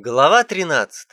Глава 13.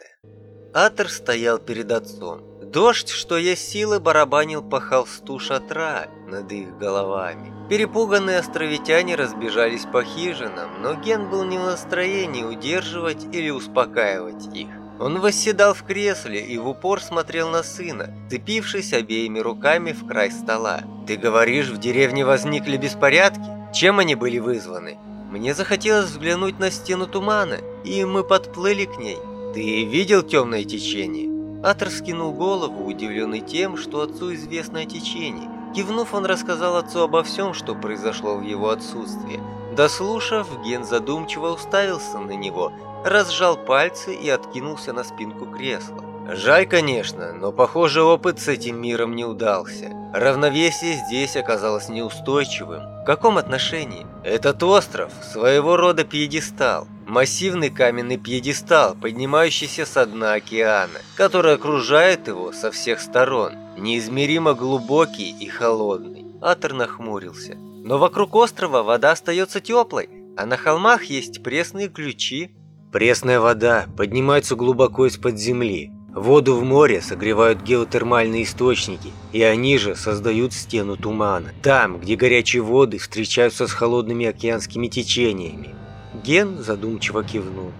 Атер стоял перед отцом. Дождь, что есть силы, барабанил по холсту шатра над их головами. Перепуганные островитяне разбежались по хижинам, но Ген был не в настроении удерживать или успокаивать их. Он восседал в кресле и в упор смотрел на сына, цепившись обеими руками в край стола. «Ты говоришь, в деревне возникли беспорядки? Чем они были вызваны?» Мне захотелось взглянуть на стену тумана, и мы подплыли к ней. Ты видел темное течение? Атор скинул голову, удивленный тем, что отцу известно о течении. Кивнув, он рассказал отцу обо всем, что произошло в его отсутствие. Дослушав, Ген задумчиво уставился на него, разжал пальцы и откинулся на спинку кресла. Жаль, конечно, но, похоже, опыт с этим миром не удался. Равновесие здесь оказалось неустойчивым. В каком отношении? Этот остров – своего рода пьедестал. Массивный каменный пьедестал, поднимающийся со дна океана, который окружает его со всех сторон. Неизмеримо глубокий и холодный. Атор нахмурился. Но вокруг острова вода остается теплой, а на холмах есть пресные ключи. Пресная вода поднимается глубоко из-под земли, Воду в море согревают геотермальные источники, и они же создают стену тумана. Там, где горячие воды встречаются с холодными океанскими течениями. Ген задумчиво кивнул.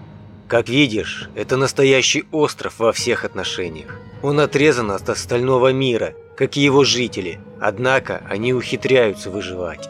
Как видишь, это настоящий остров во всех отношениях. Он отрезан от остального мира, как и его жители, однако они ухитряются выживать.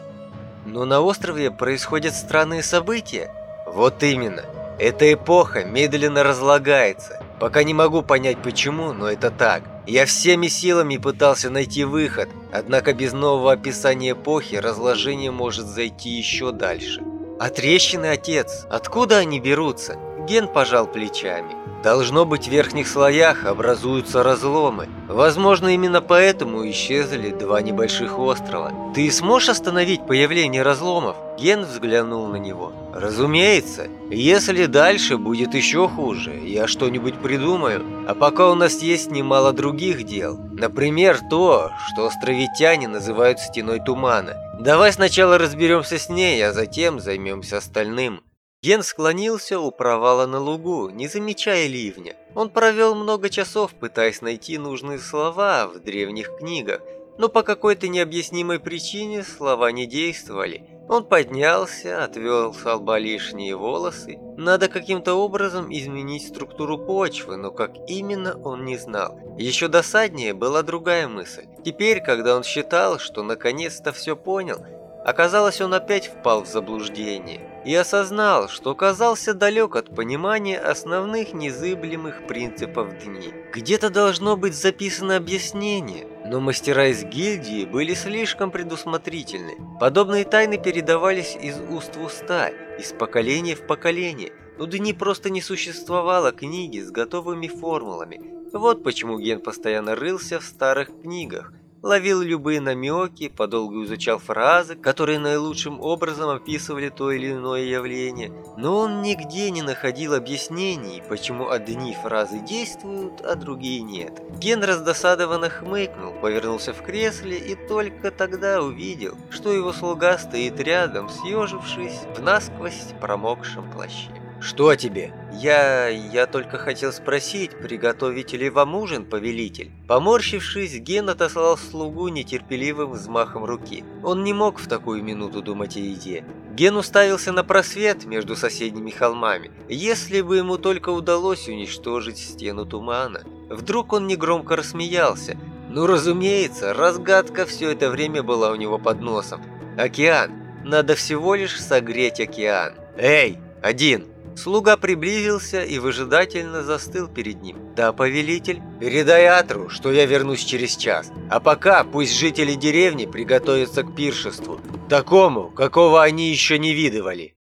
Но на острове происходят странные события. Вот именно. Эта эпоха медленно разлагается, Пока не могу понять почему, но это так. Я всеми силами пытался найти выход, однако без нового описания эпохи разложение может зайти еще дальше. А трещины, отец, откуда они берутся? Ген пожал плечами. Должно быть, в верхних слоях образуются разломы. Возможно, именно поэтому исчезли два небольших острова. Ты сможешь остановить появление разломов? Ген взглянул на него. Разумеется. Если дальше будет еще хуже, я что-нибудь придумаю. А пока у нас есть немало других дел. Например, то, что островитяне называют стеной тумана. Давай сначала разберемся с ней, а затем займемся остальным. Ген склонился у провала на лугу, не замечая ливня. Он провел много часов, пытаясь найти нужные слова в древних книгах, но по какой-то необъяснимой причине слова не действовали. Он поднялся, отвел с лба лишние волосы. Надо каким-то образом изменить структуру почвы, но как именно он не знал. Еще досаднее была другая мысль. Теперь, когда он считал, что наконец-то все понял, оказалось, он опять впал в заблуждение и осознал, что оказался далек от понимания основных незыблемых принципов дни. Где-то должно быть записано объяснение, но мастера из гильдии были слишком предусмотрительны. Подобные тайны передавались из уст в уста, из поколения в поколение. У Дни просто не существовало книги с готовыми формулами. Вот почему Ген постоянно рылся в старых книгах – ловил любые намеки, подолгу изучал фразы, которые наилучшим образом описывали то или иное явление, но он нигде не находил объяснений, почему одни фразы действуют, а другие нет. Ген раздосадованно хмыкнул, повернулся в кресле и только тогда увидел, что его слуга стоит рядом, съежившись в насквозь промокшем плаще. «Что тебе?» «Я... я только хотел спросить, приготовите ли вам ужин, повелитель?» Поморщившись, Ген отослал слугу нетерпеливым взмахом руки. Он не мог в такую минуту думать о еде. Ген уставился на просвет между соседними холмами. Если бы ему только удалось уничтожить стену тумана. Вдруг он негромко рассмеялся. Ну, разумеется, разгадка все это время была у него под носом. Океан. Надо всего лишь согреть океан. «Эй, один!» Слуга приблизился и выжидательно застыл перед ним. «Да, повелитель, передай Атру, что я вернусь через час. А пока пусть жители деревни приготовятся к пиршеству, такому, какого они еще не видывали».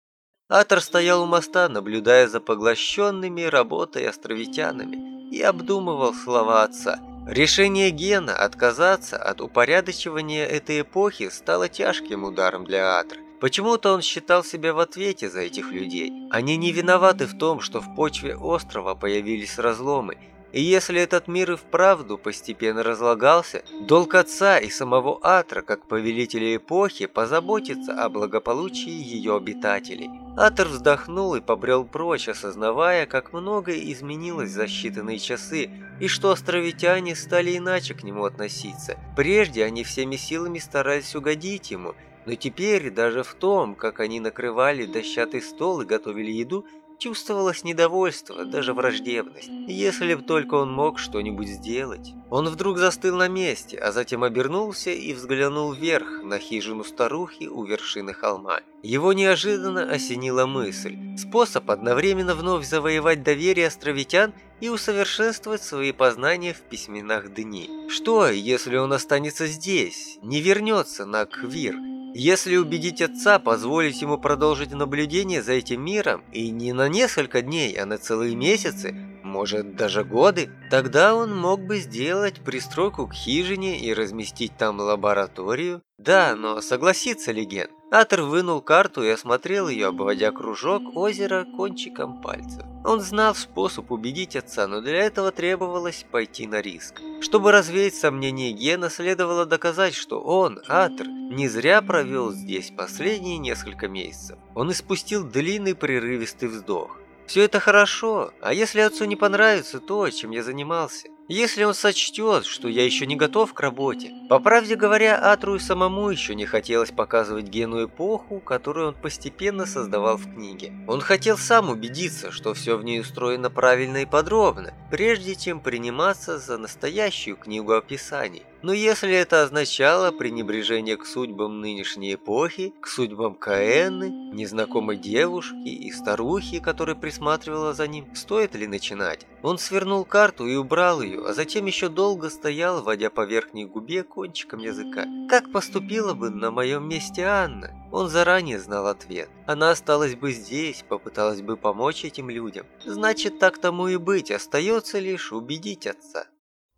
Атор стоял у моста, наблюдая за поглощенными работой островитянами, и обдумывал слова отца. Решение Гена отказаться от упорядочивания этой эпохи стало тяжким ударом для Атры. Почему-то он считал себя в ответе за этих людей. Они не виноваты в том, что в почве острова появились разломы, И если этот мир и вправду постепенно разлагался, долг отца и самого Атра, как повелителя эпохи, позаботиться о благополучии ее обитателей. Атр вздохнул и побрел прочь, осознавая, как многое изменилось за считанные часы, и что островитяне стали иначе к нему относиться. Прежде они всеми силами старались угодить ему, но теперь даже в том, как они накрывали дощатый стол и готовили еду, Чувствовалось недовольство, даже враждебность. Если б только он мог что-нибудь сделать. Он вдруг застыл на месте, а затем обернулся и взглянул вверх на хижину старухи у вершины холма. Его неожиданно осенила мысль. Способ одновременно вновь завоевать доверие островитян и усовершенствовать свои познания в письменах дни. Что, если он останется здесь, не вернется на Квир, если убедить отца позволить ему продолжить наблюдение за этим миром, и не на несколько дней, а на целые месяцы, может даже годы, тогда он мог бы сделать пристройку к хижине и разместить там лабораторию. Да, но согласится ли Ген? Атер вынул карту и осмотрел ее, обводя кружок озера кончиком пальцев. Он знал способ убедить отца, но для этого требовалось пойти на риск. Чтобы развеять сомнения Гена, следовало доказать, что он, Атер, не зря провел здесь последние несколько месяцев. Он испустил длинный прерывистый вздох. Все это хорошо, а если отцу не понравится то, чем я занимался? Если он сочтет, что я еще не готов к работе. По правде говоря, Атру и самому еще не хотелось показывать Гену эпоху, которую он постепенно создавал в книге. Он хотел сам убедиться, что все в ней устроено правильно и подробно, прежде чем приниматься за настоящую книгу описаний. Но если это означало пренебрежение к судьбам нынешней эпохи, к судьбам Каэны, незнакомой девушки и старухи, которая присматривала за ним, стоит ли начинать? Он свернул карту и убрал ее, а затем еще долго стоял, водя по верхней губе кончиком языка. Как поступила бы на моем месте Анна? Он заранее знал ответ. Она осталась бы здесь, попыталась бы помочь этим людям. Значит, так тому и быть, остается лишь убедить отца.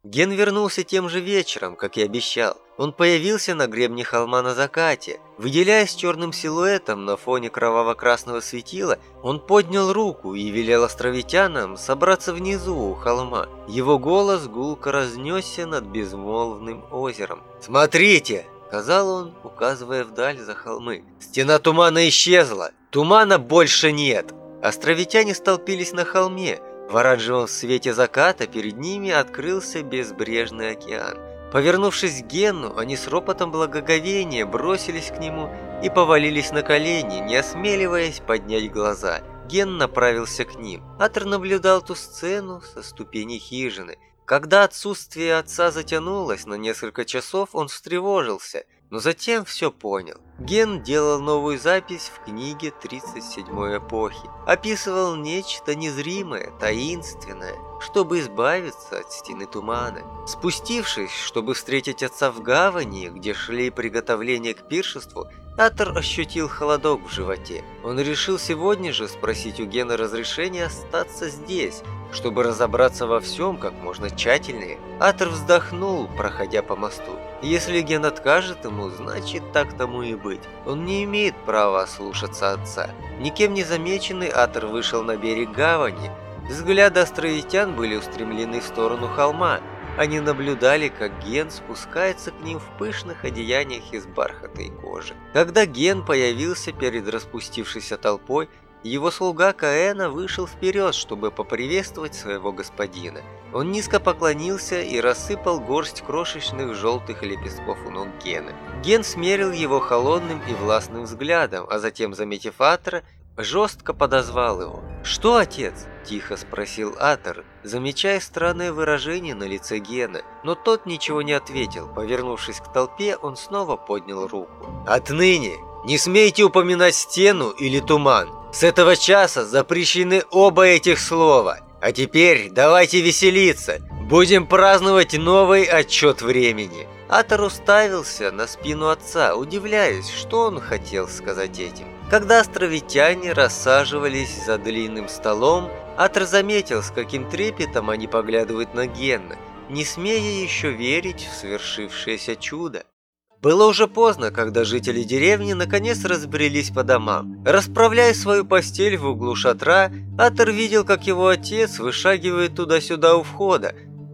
Ген вернулся тем же вечером, как и обещал. Он появился на гребне холма на закате. Выделяясь черным силуэтом на фоне кроваво-красного светила, он поднял руку и велел островитянам собраться внизу у холма. Его голос гулко разнесся над безмолвным озером. «Смотрите!» – сказал он, указывая вдаль за холмы. «Стена тумана исчезла! Тумана больше нет!» Островитяне столпились на холме, в оранжевом свете заката перед ними открылся безбрежный океан. Повернувшись к Гену, они с ропотом благоговения бросились к нему и повалились на колени, не осмеливаясь поднять глаза. Ген направился к ним. Атер наблюдал ту сцену со ступени хижины. Когда отсутствие отца затянулось на несколько часов, он встревожился – но затем все понял. Ген делал новую запись в книге 37-й эпохи. Описывал нечто незримое, таинственное, чтобы избавиться от стены тумана. Спустившись, чтобы встретить отца в гавани, где шли приготовления к пиршеству, Атор ощутил холодок в животе. Он решил сегодня же спросить у Гена разрешения остаться здесь, чтобы разобраться во всем как можно тщательнее. Атор вздохнул, проходя по мосту. Если Ген откажет ему, значит так тому и быть. Он не имеет права слушаться отца. Никем не замеченный Атор вышел на берег гавани. Взгляды островитян были устремлены в сторону холма, они наблюдали, как Ген спускается к ним в пышных одеяниях из бархата кожи. Когда Ген появился перед распустившейся толпой, его слуга Каэна вышел вперед, чтобы поприветствовать своего господина. Он низко поклонился и рассыпал горсть крошечных желтых лепестков у ног Гена. Ген смерил его холодным и властным взглядом, а затем, заметив Атра, жестко подозвал его. «Что, отец?» – тихо спросил Атор, замечая странное выражение на лице Гена, но тот ничего не ответил. Повернувшись к толпе, он снова поднял руку. «Отныне не смейте упоминать стену или туман. С этого часа запрещены оба этих слова. А теперь давайте веселиться. Будем праздновать новый отчет времени». Атор уставился на спину отца, удивляясь, что он хотел сказать этим. Когда островитяне рассаживались за длинным столом, Атр заметил, с каким трепетом они поглядывают на Генна, не смея еще верить в свершившееся чудо. Было уже поздно, когда жители деревни наконец разбрелись по домам. Расправляя свою постель в углу шатра, Атер видел, как его отец вышагивает туда-сюда у входа,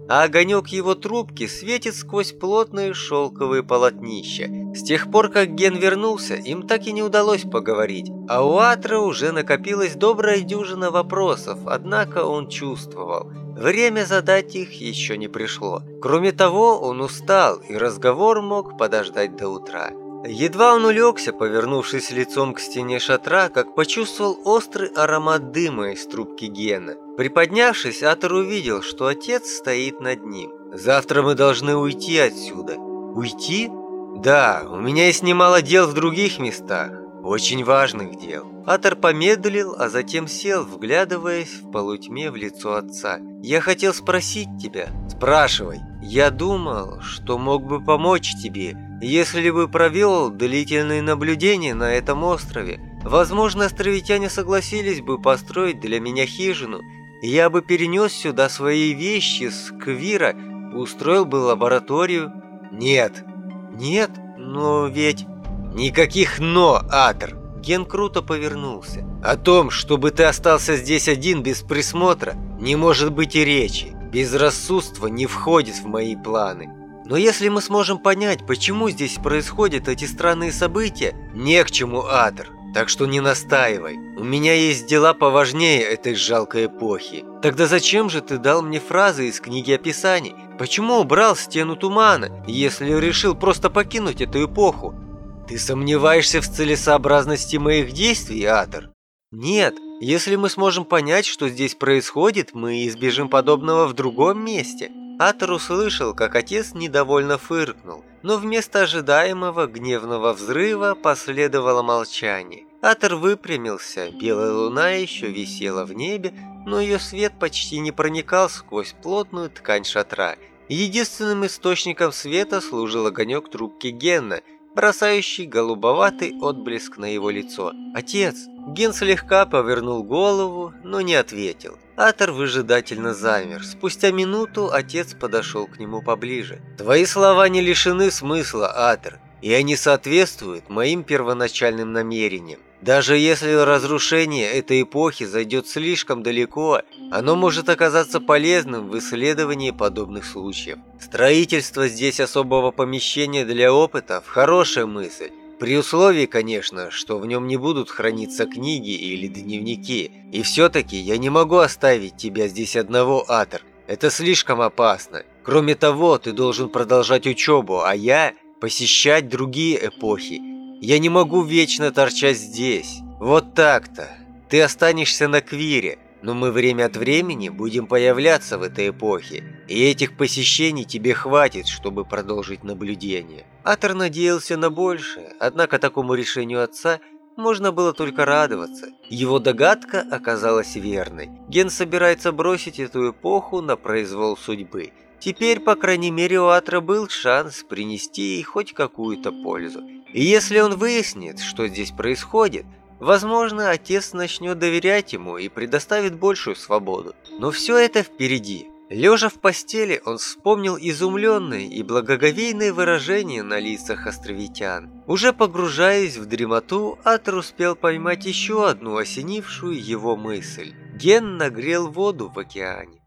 а огонек его трубки светит сквозь плотные шелковые полотнища. С тех пор, как Ген вернулся, им так и не удалось поговорить, а у Атра уже накопилась добрая дюжина вопросов, однако он чувствовал – Время задать их еще не пришло. Кроме того, он устал, и разговор мог подождать до утра. Едва он улегся, повернувшись лицом к стене шатра, как почувствовал острый аромат дыма из трубки Гена. Приподнявшись, Атор увидел, что отец стоит над ним. «Завтра мы должны уйти отсюда». «Уйти?» «Да, у меня есть немало дел в других местах. Очень важных дел». Атор помедлил, а затем сел, вглядываясь в полутьме в лицо отца. «Я хотел спросить тебя». «Спрашивай». «Я думал, что мог бы помочь тебе, если бы провел длительные наблюдения на этом острове. Возможно, островитяне согласились бы построить для меня хижину, я бы перенес сюда свои вещи с Квира, устроил бы лабораторию». «Нет». «Нет? Но ведь...» «Никаких «но», Атор!» Ген круто повернулся. «О том, чтобы ты остался здесь один без присмотра, не может быть и речи. Безрассудство не входит в мои планы. Но если мы сможем понять, почему здесь происходят эти странные события, не к чему, Атор. Так что не настаивай. У меня есть дела поважнее этой жалкой эпохи. Тогда зачем же ты дал мне фразы из книги описаний? Почему убрал стену тумана, если решил просто покинуть эту эпоху? Ты сомневаешься в целесообразности моих действий, Атор? Нет, если мы сможем понять, что здесь происходит, мы избежим подобного в другом месте. Атор услышал, как отец недовольно фыркнул, но вместо ожидаемого гневного взрыва последовало молчание. Атор выпрямился, белая луна еще висела в небе, но ее свет почти не проникал сквозь плотную ткань шатра. Единственным источником света служил огонек трубки Генна, бросающий голубоватый отблеск на его лицо. «Отец!» Ген слегка повернул голову, но не ответил. Атор выжидательно замер. Спустя минуту отец подошел к нему поближе. «Твои слова не лишены смысла, Атор, и они соответствуют моим первоначальным намерениям. Даже если разрушение этой эпохи зайдет слишком далеко, оно может оказаться полезным в исследовании подобных случаев. Строительство здесь особого помещения для опытов – хорошая мысль. При условии, конечно, что в нем не будут храниться книги или дневники. И все-таки я не могу оставить тебя здесь одного, Атор. Это слишком опасно. Кроме того, ты должен продолжать учебу, а я – посещать другие эпохи я не могу вечно торчать здесь. Вот так-то. Ты останешься на Квире, но мы время от времени будем появляться в этой эпохе, и этих посещений тебе хватит, чтобы продолжить наблюдение». Атор надеялся на большее, однако такому решению отца можно было только радоваться. Его догадка оказалась верной. Ген собирается бросить эту эпоху на произвол судьбы. Теперь, по крайней мере, у Атра был шанс принести ей хоть какую-то пользу. И если он выяснит, что здесь происходит, возможно, отец начнет доверять ему и предоставит большую свободу. Но все это впереди. Лежа в постели, он вспомнил изумленные и благоговейные выражения на лицах островитян. Уже погружаясь в дремоту, Атр успел поймать еще одну осенившую его мысль. Ген нагрел воду в океане.